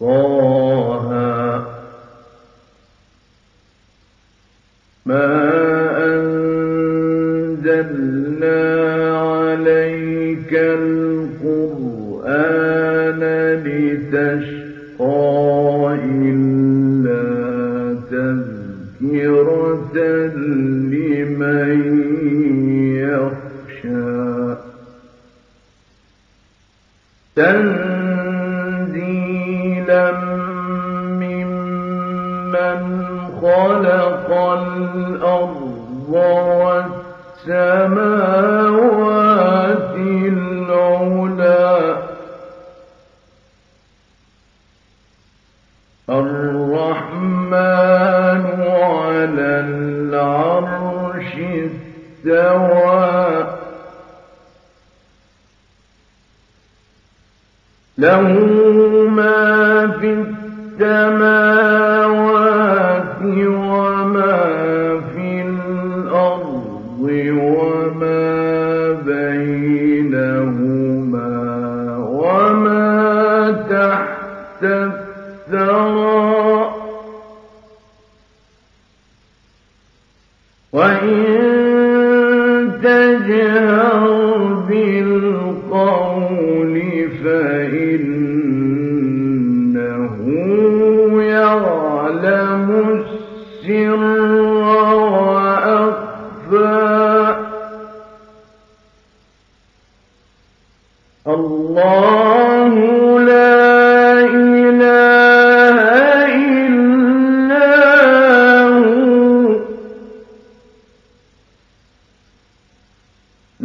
طه. ما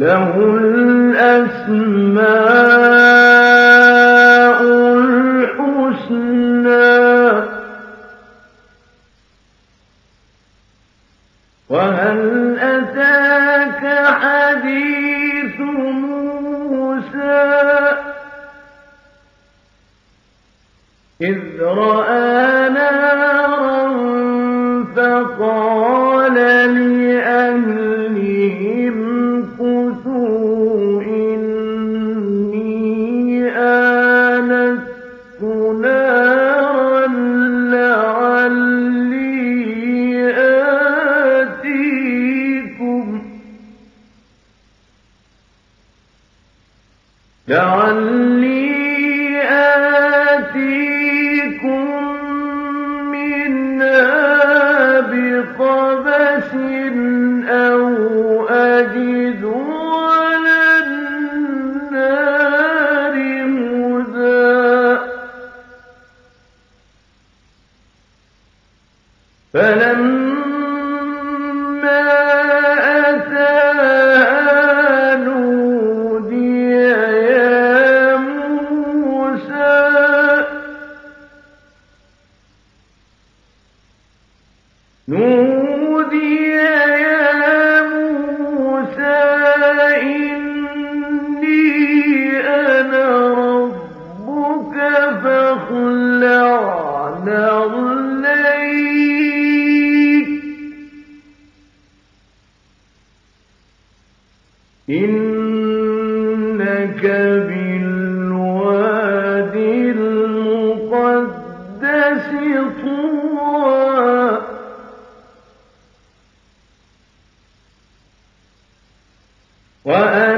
فلا يصدن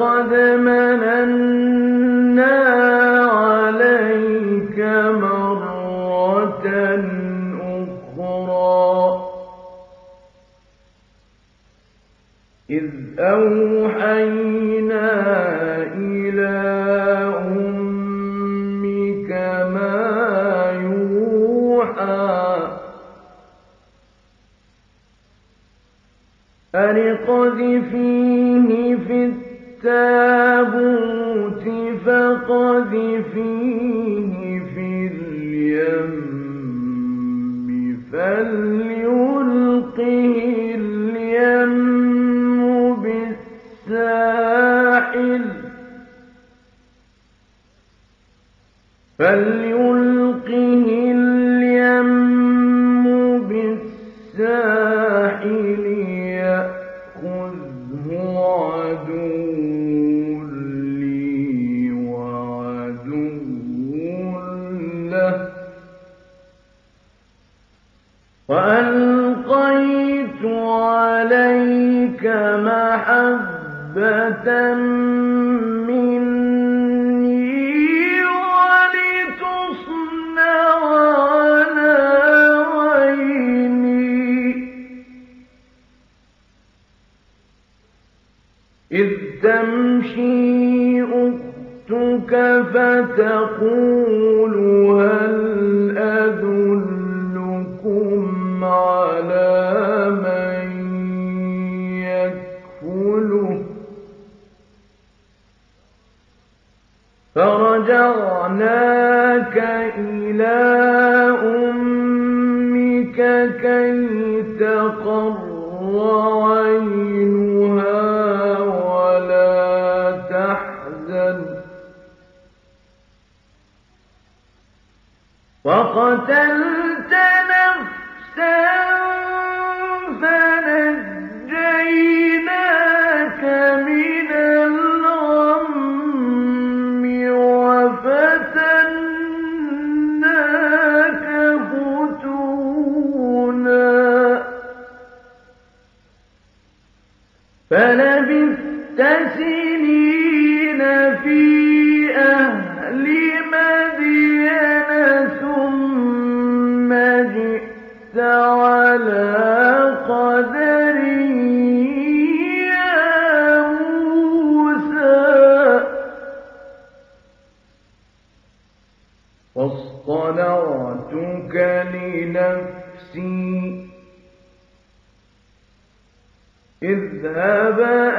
ولقد مننا رَجَعْنَاكَ إِلَىٰ أُمِّكَ كَيْ تَقَرَّ عَيْنُهَا وَلَا تَحْزَنَ ۖ وَقَتَلْنَا أَبَأَ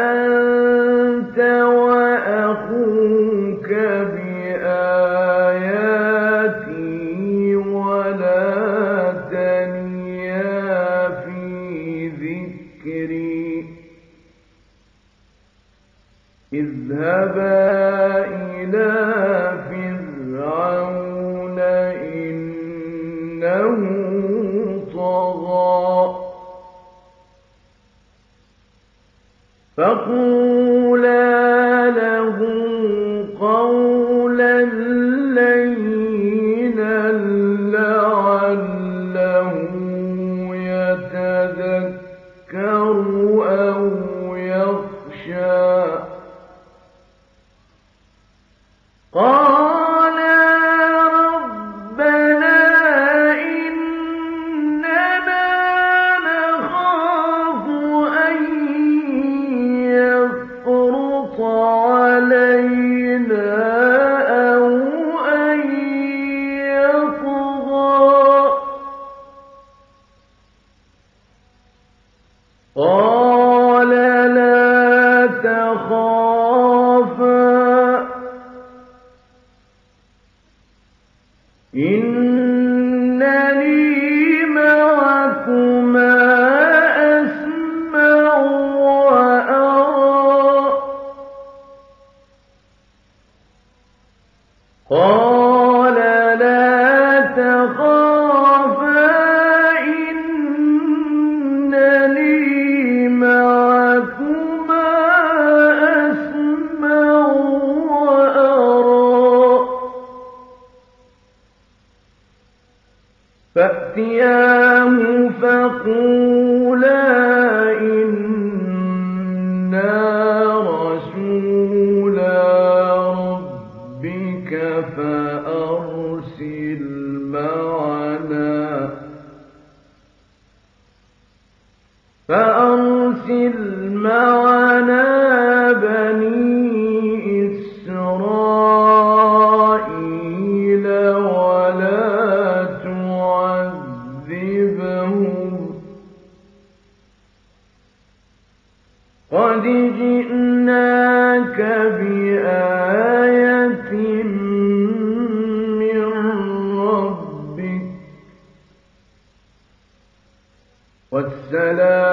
والسلام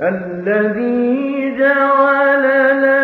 الذي جعل لكم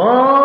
Oh!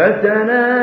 فتنازعوا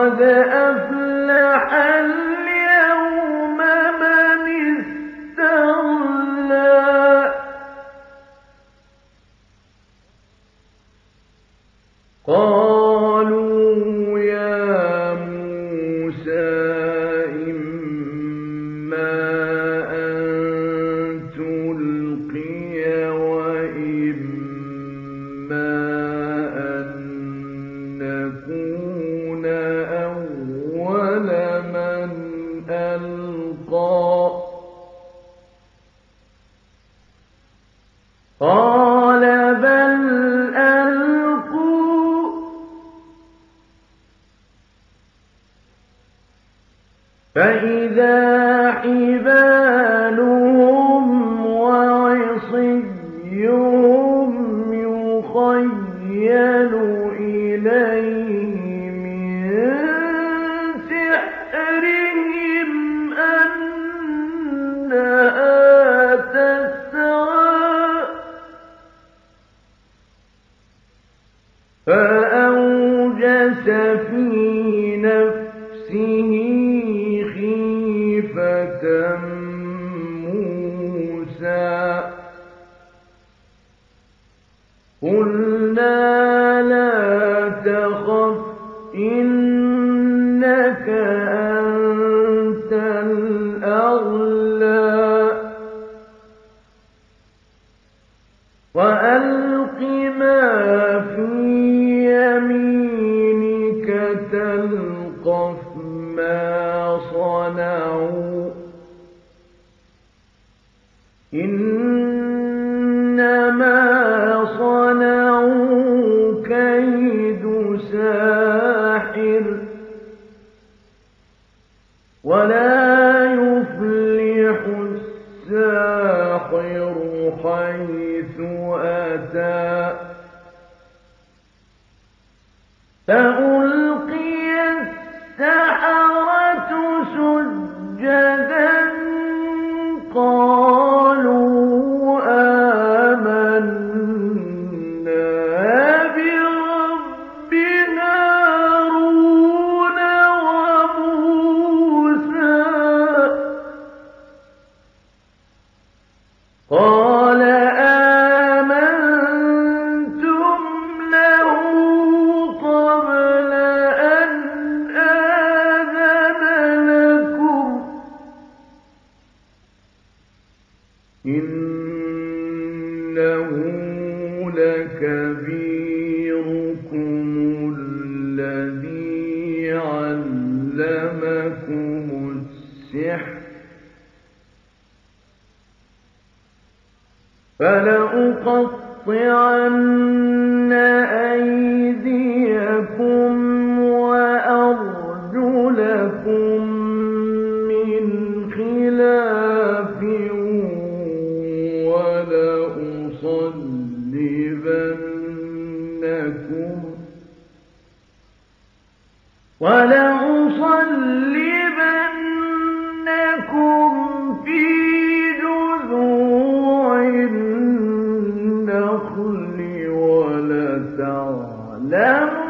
قد ما صنعوا إنما لم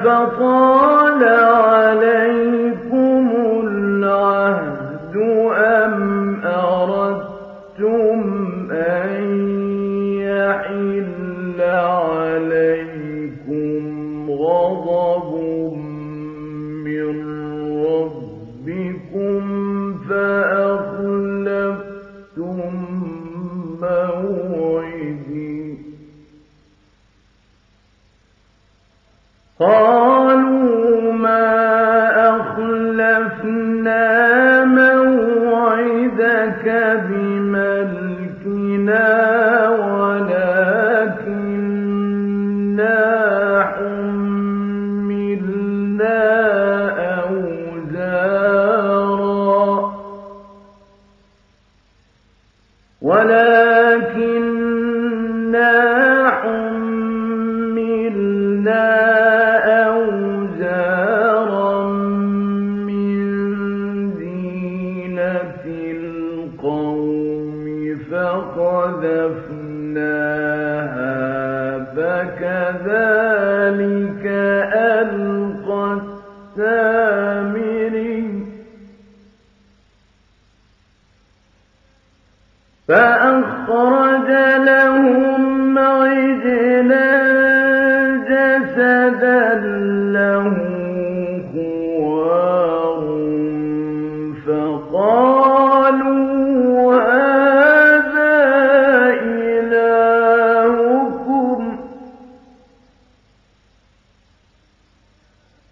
هذا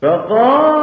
إله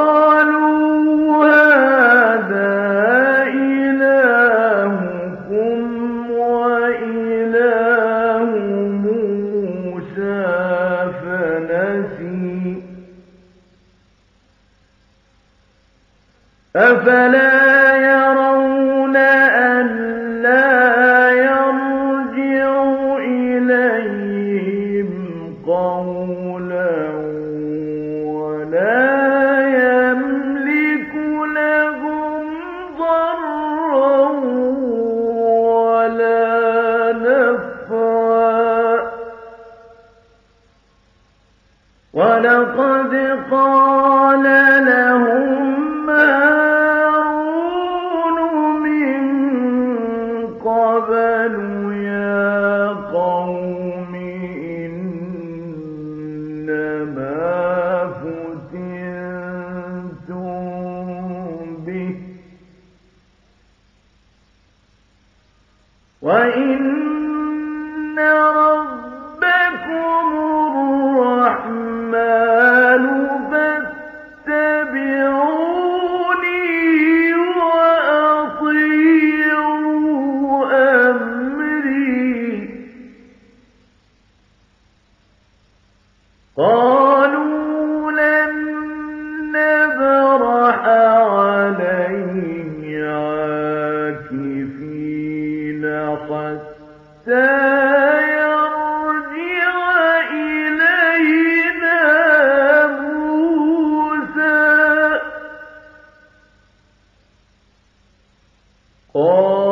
Oh.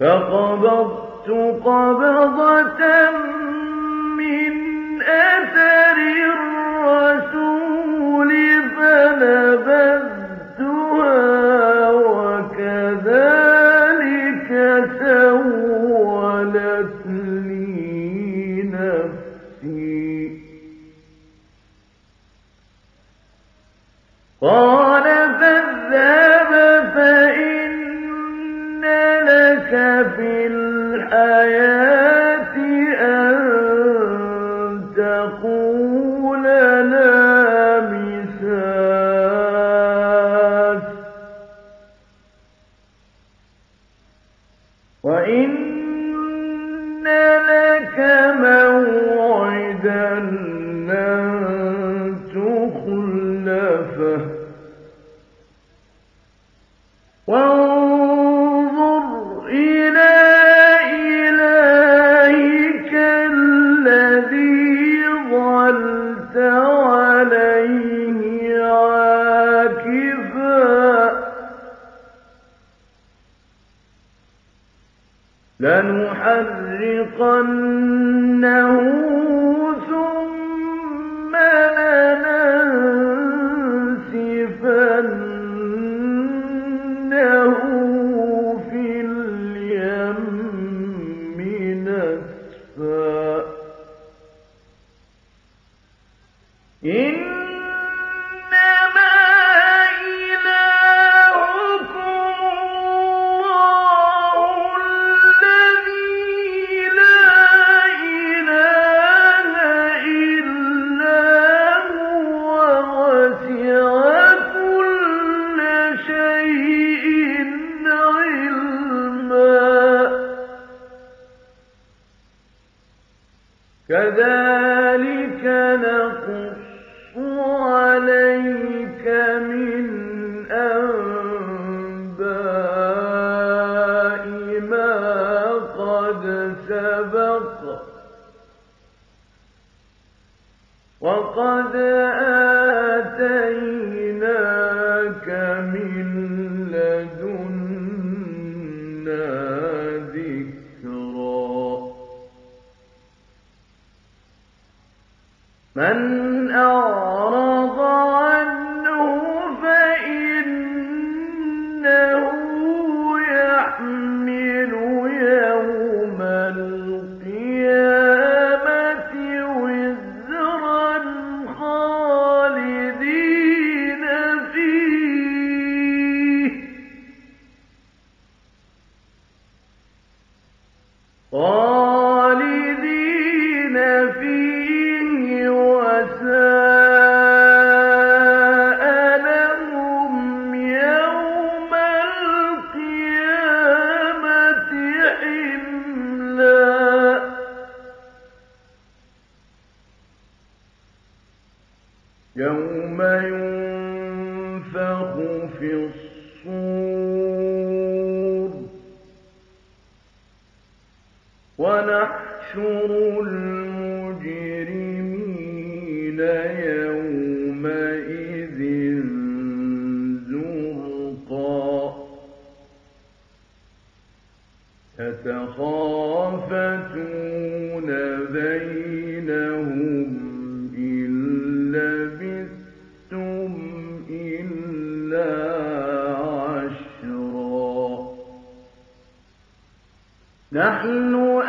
فقبضت قبضة من أثر الرسول one. يتخافتون بينهم إن لبثتم إلا عشرا؟ نحن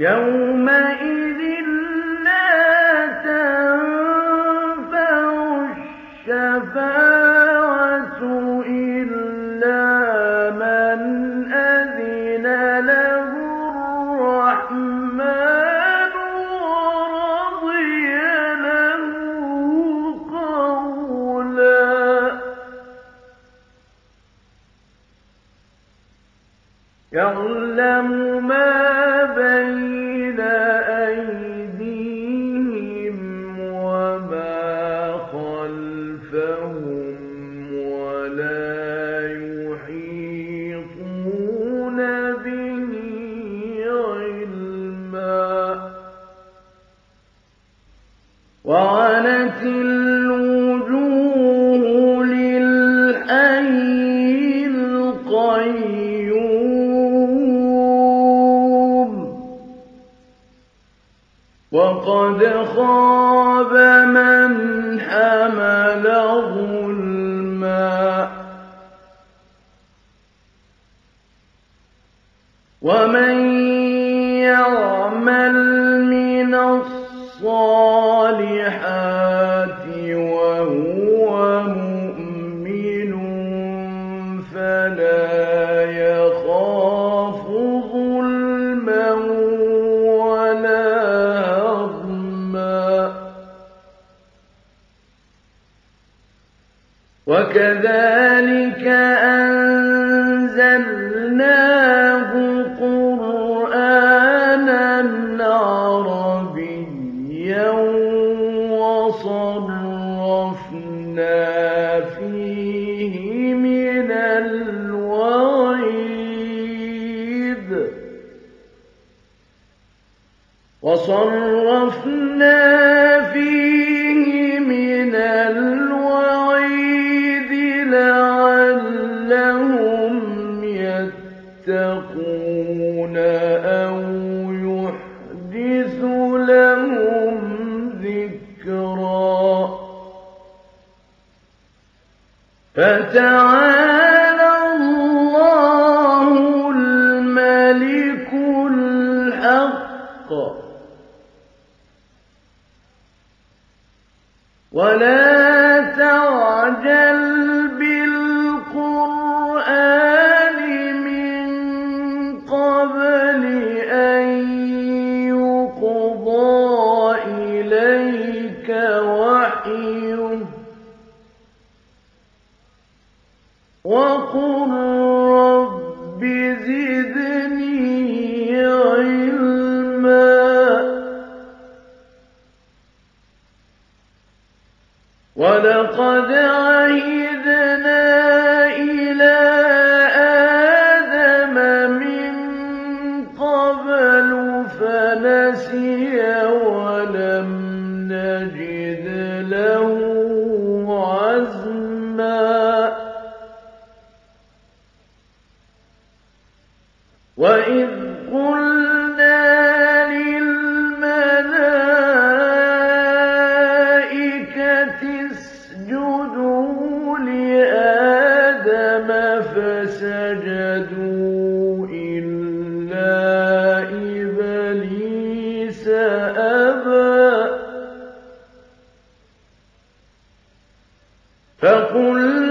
القيوم وصرفنا فتعالى فقلنا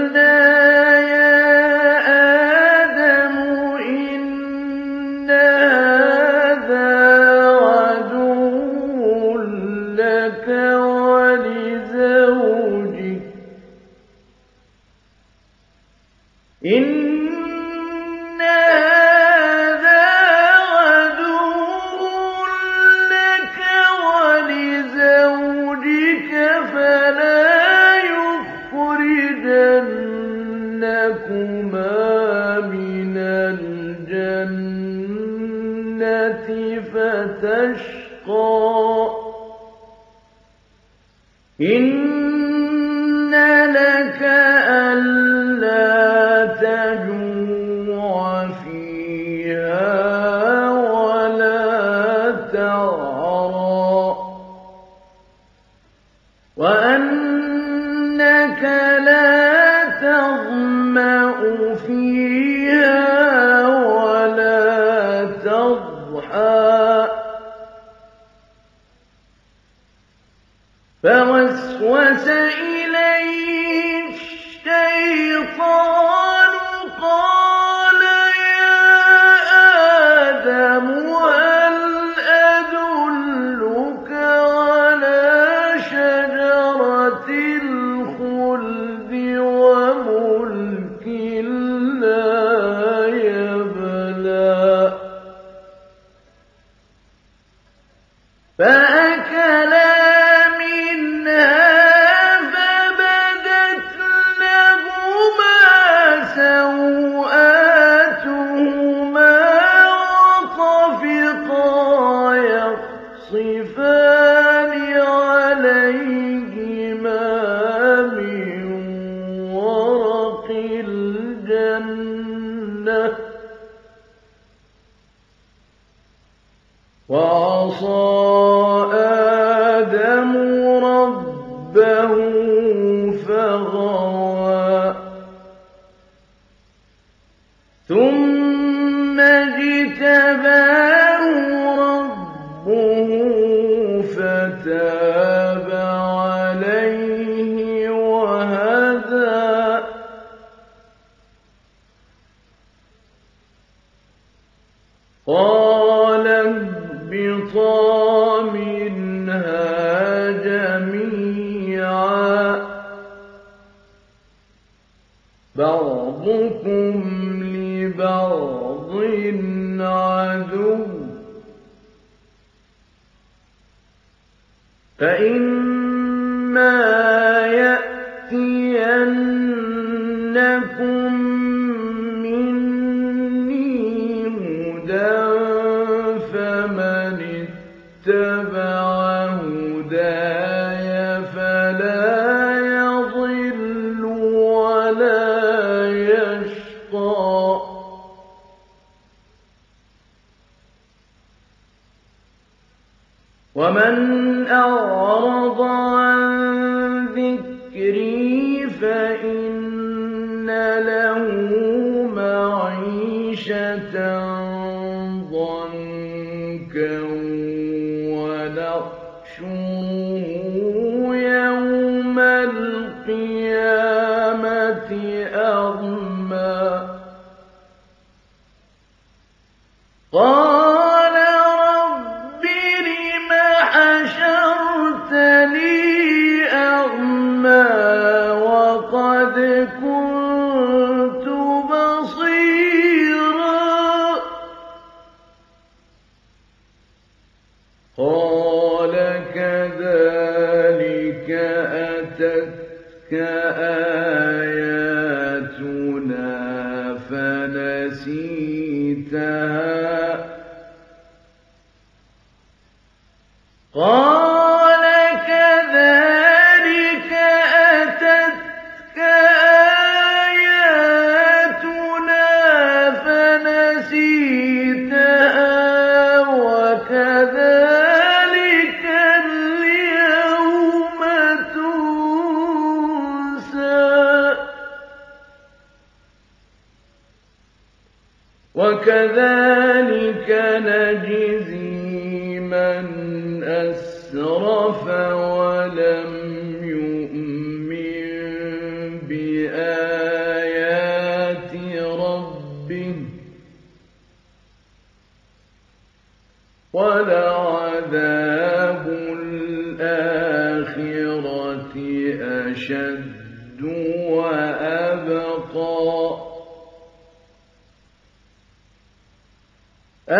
ونحشره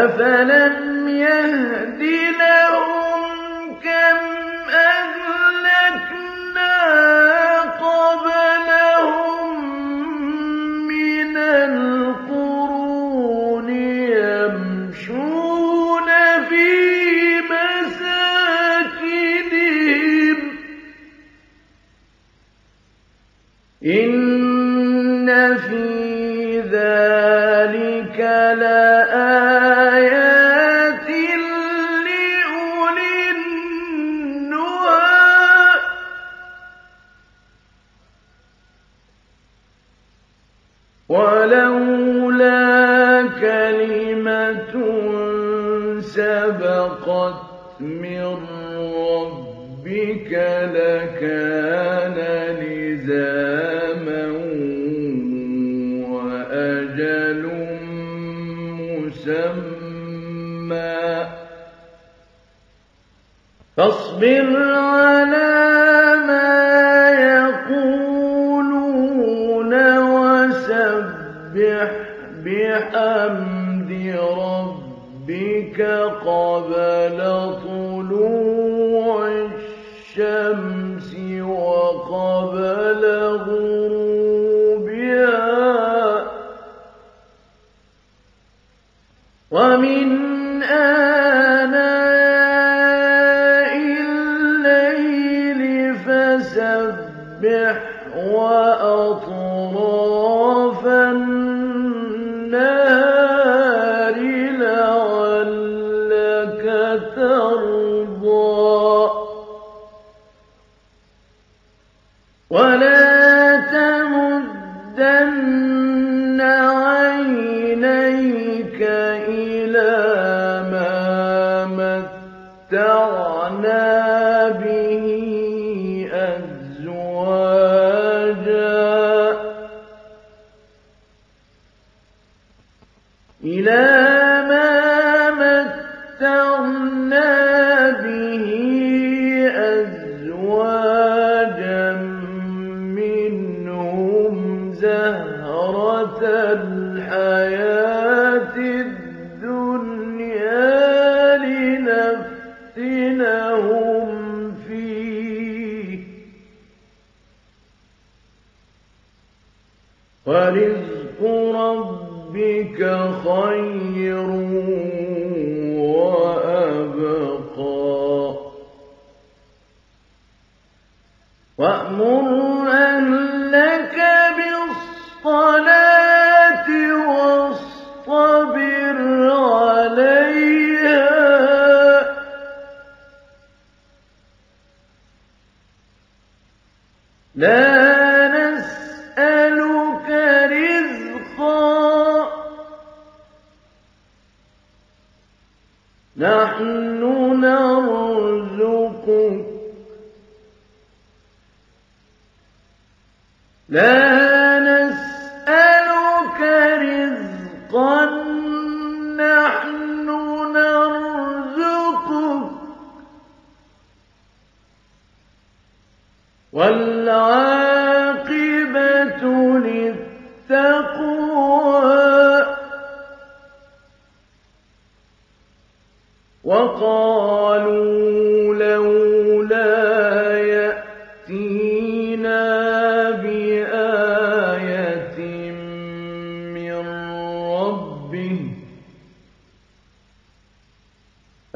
أفلم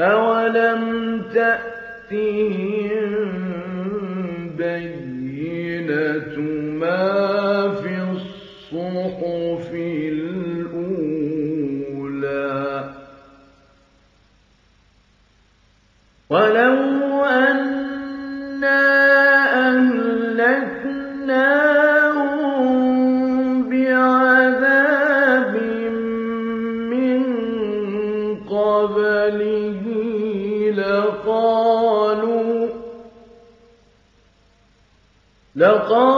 أولم تأتهم لقالوا